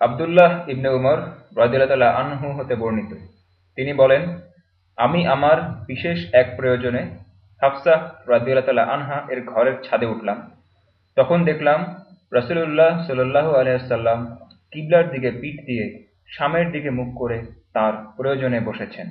আবদুল্লাহ ইবনে উমর রাজিয়াল্লাহ আনহু হতে বর্ণিত। তিনি বলেন, আমি আমার বিশেষ এক প্রয়োজনে হাফসা রাজিয়াল্লাহ আনহা এর ঘরের ছাদে উঠলাম। তখন দেখলাম রসুল্লাহ সাল্লাহ আলহাম কিবলার দিকে পিঠ দিয়ে সামের দিকে মুখ করে তার প্রয়োজনে বসেছেন।